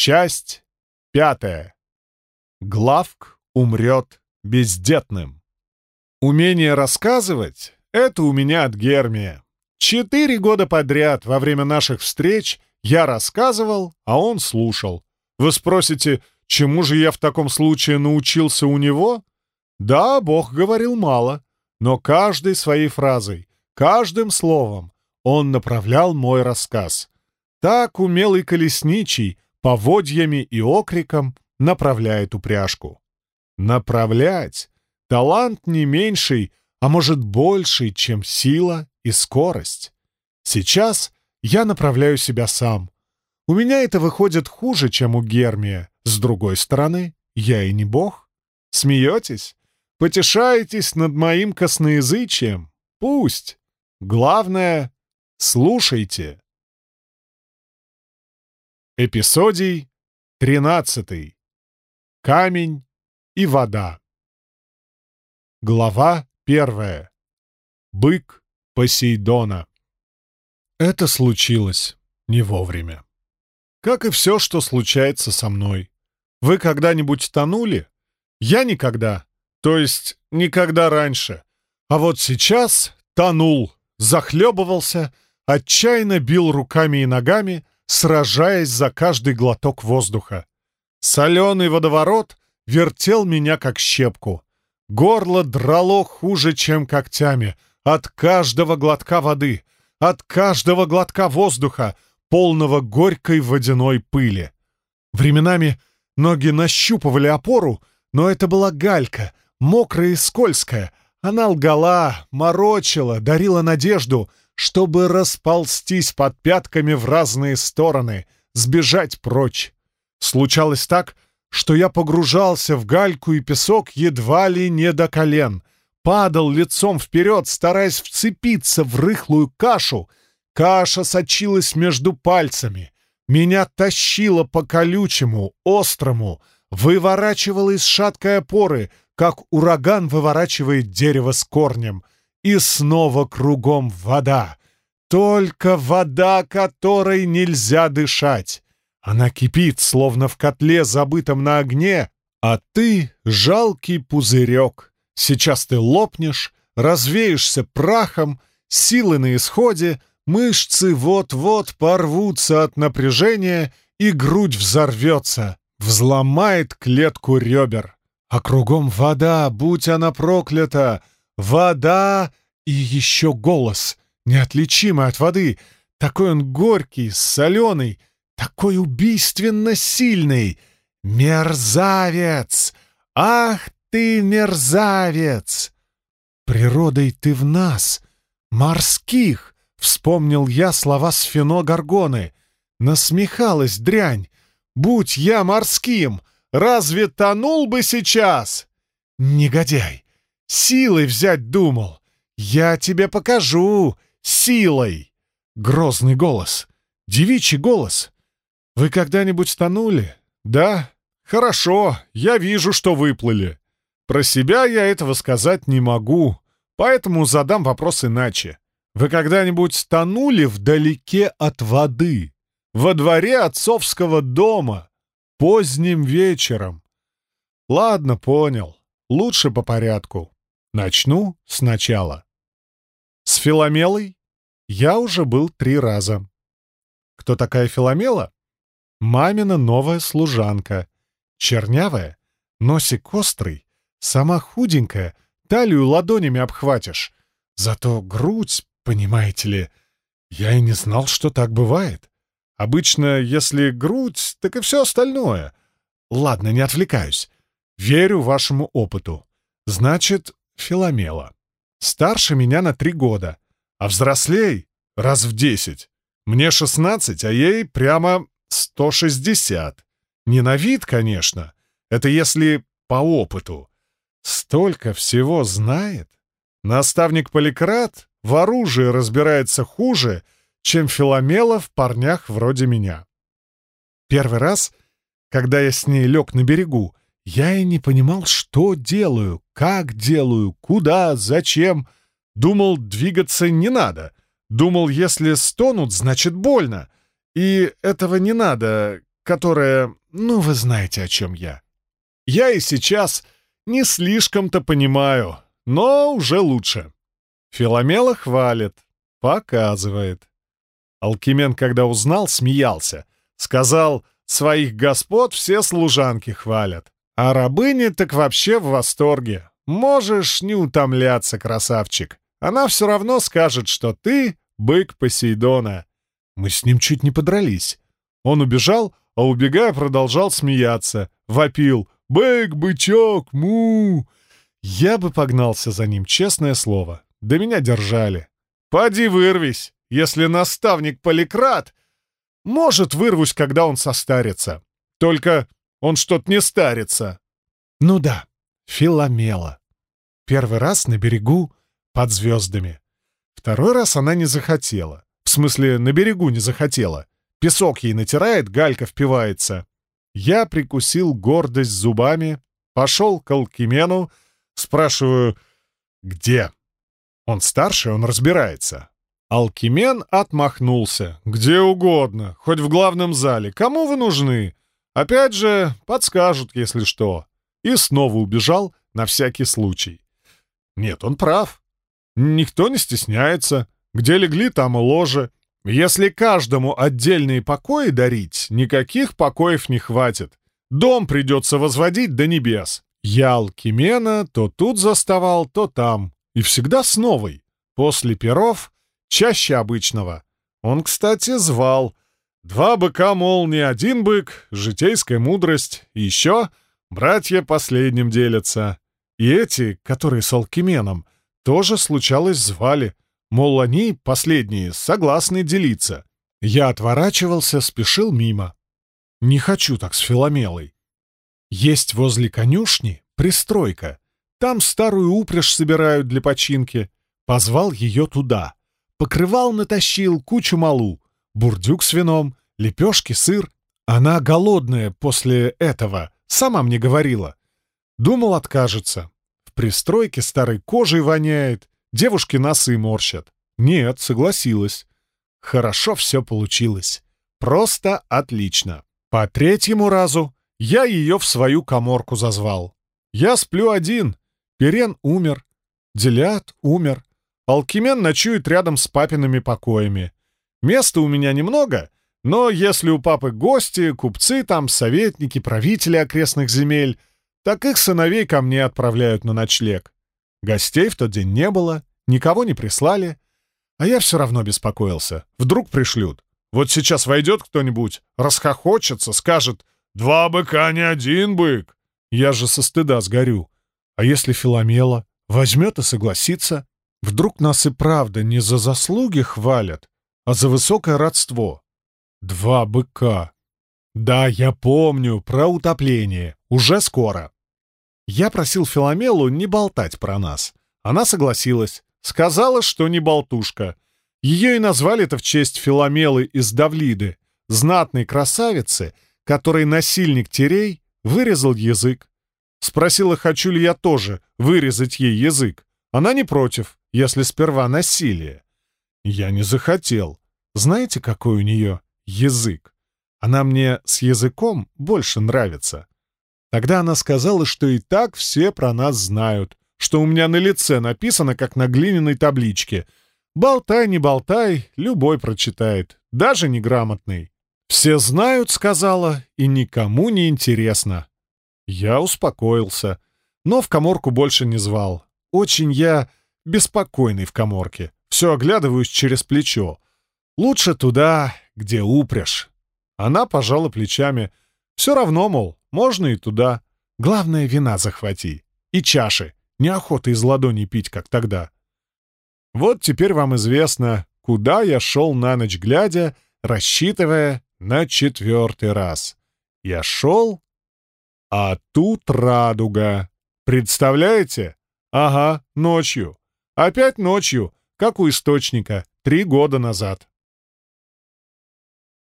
Часть пятая. Главк умрет бездетным. Умение рассказывать — это у меня от Гермия. Четыре года подряд во время наших встреч я рассказывал, а он слушал. Вы спросите, чему же я в таком случае научился у него? Да, Бог говорил мало, но каждой своей фразой, каждым словом он направлял мой рассказ. Так умелый колесничий поводьями и окриком направляет упряжку. Направлять — талант не меньший, а может больший, чем сила и скорость. Сейчас я направляю себя сам. У меня это выходит хуже, чем у Гермия. С другой стороны, я и не бог. Смеетесь? Потешаетесь над моим косноязычием? Пусть. Главное — слушайте. Эпизодий тринадцатый. Камень и вода. Глава первая. Бык Посейдона. Это случилось не вовремя. Как и все, что случается со мной. Вы когда-нибудь тонули? Я никогда. То есть никогда раньше. А вот сейчас тонул, захлебывался, отчаянно бил руками и ногами, сражаясь за каждый глоток воздуха. Соленый водоворот вертел меня как щепку. Горло драло хуже, чем когтями, от каждого глотка воды, от каждого глотка воздуха, полного горькой водяной пыли. Временами ноги нащупывали опору, но это была галька, мокрая и скользкая. Она лгала, морочила, дарила надежду, чтобы расползтись под пятками в разные стороны, сбежать прочь. Случалось так, что я погружался в гальку и песок едва ли не до колен, падал лицом вперед, стараясь вцепиться в рыхлую кашу. Каша сочилась между пальцами. Меня тащило по колючему, острому, выворачивало из шаткой опоры, как ураган выворачивает дерево с корнем. И снова кругом вода. Только вода, которой нельзя дышать. Она кипит, словно в котле, забытом на огне, а ты — жалкий пузырек. Сейчас ты лопнешь, развеешься прахом, силы на исходе, мышцы вот-вот порвутся от напряжения, и грудь взорвется, взломает клетку ребер. А кругом вода, будь она проклята, вода и еще голос, неотличимый от воды, такой он горький, соленый, такой убийственно сильный! Мерзавец! Ах ты, мерзавец! Природой ты в нас, морских, вспомнил я слова Сфино Гаргоны. Насмехалась дрянь. Будь я морским, разве тонул бы сейчас? Негодяй! Силой взять думал. Я тебе покажу, силой! Грозный голос, девичий голос. «Вы когда-нибудь тонули?» «Да? Хорошо, я вижу, что выплыли. Про себя я этого сказать не могу, поэтому задам вопрос иначе. Вы когда-нибудь тонули вдалеке от воды, во дворе отцовского дома, поздним вечером?» «Ладно, понял. Лучше по порядку. Начну сначала. С Филомелой я уже был три раза. Кто такая Филомела? Мамина новая служанка. Чернявая, носик острый, сама худенькая, талию ладонями обхватишь. Зато грудь, понимаете ли, я и не знал, что так бывает. Обычно, если грудь, так и все остальное. Ладно, не отвлекаюсь. Верю вашему опыту. Значит, Филомела. Старше меня на три года, а взрослей — раз в десять. Мне шестнадцать, а ей прямо 160. Не на вид, конечно. Это если по опыту. Столько всего знает. Наставник Поликрат в оружии разбирается хуже, чем Филомела в парнях вроде меня. Первый раз, когда я с ней лег на берегу, я и не понимал, что делаю, как делаю, куда, зачем. Думал, двигаться не надо. Думал, если стонут, значит больно. И этого не надо, которая... Ну, вы знаете, о чем я. Я и сейчас не слишком-то понимаю, но уже лучше. Филомела хвалит, показывает. Алкимен, когда узнал, смеялся. Сказал, своих господ все служанки хвалят. А рабыни так вообще в восторге. Можешь не утомляться, красавчик. Она все равно скажет, что ты — бык Посейдона. Мы с ним чуть не подрались. Он убежал, а убегая продолжал смеяться. Вопил «Бык, бычок, му!» Я бы погнался за ним, честное слово. Да меня держали. «Поди вырвись, если наставник Поликрат...» «Может, вырвусь, когда он состарится. Только он что-то не старится». Ну да, Филомела. Первый раз на берегу под звездами. Второй раз она не захотела. В смысле, на берегу не захотела. Песок ей натирает, галька впивается. Я прикусил гордость зубами, пошел к Алкимену, спрашиваю, где? Он старше, он разбирается. Алкимен отмахнулся. «Где угодно, хоть в главном зале. Кому вы нужны? Опять же, подскажут, если что». И снова убежал на всякий случай. Нет, он прав. Никто не стесняется. Где легли, там и ложе. Если каждому отдельные покои дарить, никаких покоев не хватит. Дом придется возводить до небес. Я Алкимена то тут заставал, то там. И всегда с новой. После перов чаще обычного. Он, кстати, звал. Два быка, мол, не один бык, житейская мудрость. И еще братья последним делятся. И эти, которые с Алкименом, тоже случалось звали. Мол, они, последние, согласны делиться. Я отворачивался, спешил мимо. Не хочу так с Филомелой. Есть возле конюшни пристройка. Там старую упряжь собирают для починки. Позвал ее туда. Покрывал натащил кучу малу. Бурдюк с вином, лепешки, сыр. Она голодная после этого, сама мне говорила. Думал, откажется. В пристройке старой кожей воняет, девушки носы морщат. Нет, согласилась. Хорошо все получилось. Просто отлично. По третьему разу я ее в свою коморку зазвал. Я сплю один. Перен умер. Делят умер. Алкимен ночует рядом с папиными покоями. Места у меня немного, но если у папы гости, купцы там, советники, правители окрестных земель, так их сыновей ко мне отправляют на ночлег. Гостей в тот день не было, никого не прислали, а я все равно беспокоился. Вдруг пришлют. Вот сейчас войдет кто-нибудь, расхохочется, скажет «Два быка, не один бык!» Я же со стыда сгорю. А если Филомела возьмет и согласится? Вдруг нас и правда не за заслуги хвалят, а за высокое родство. Два быка. Да, я помню, про утопление. Уже скоро. Я просил Филомелу не болтать про нас. Она согласилась. Сказала, что не болтушка. Ее и назвали-то в честь Филомелы из Давлиды, знатной красавицы, которой насильник Терей вырезал язык. Спросила, хочу ли я тоже вырезать ей язык. Она не против, если сперва насилие. Я не захотел. Знаете, какой у нее язык? Она мне с языком больше нравится. Тогда она сказала, что и так все про нас знают, что у меня на лице написано, как на глиняной табличке. Болтай, не болтай, любой прочитает, даже неграмотный. «Все знают», — сказала, — «и никому не интересно». Я успокоился, но в коморку больше не звал. Очень я беспокойный в коморке, все оглядываюсь через плечо. Лучше туда, где упряжь. Она пожала плечами. Все равно, мол, можно и туда. Главное, вина захвати. И чаши. Неохота из ладони пить, как тогда. Вот теперь вам известно, куда я шел на ночь глядя, рассчитывая на четвертый раз. Я шел, а тут радуга. Представляете? Ага, ночью. Опять ночью, как у источника, три года назад.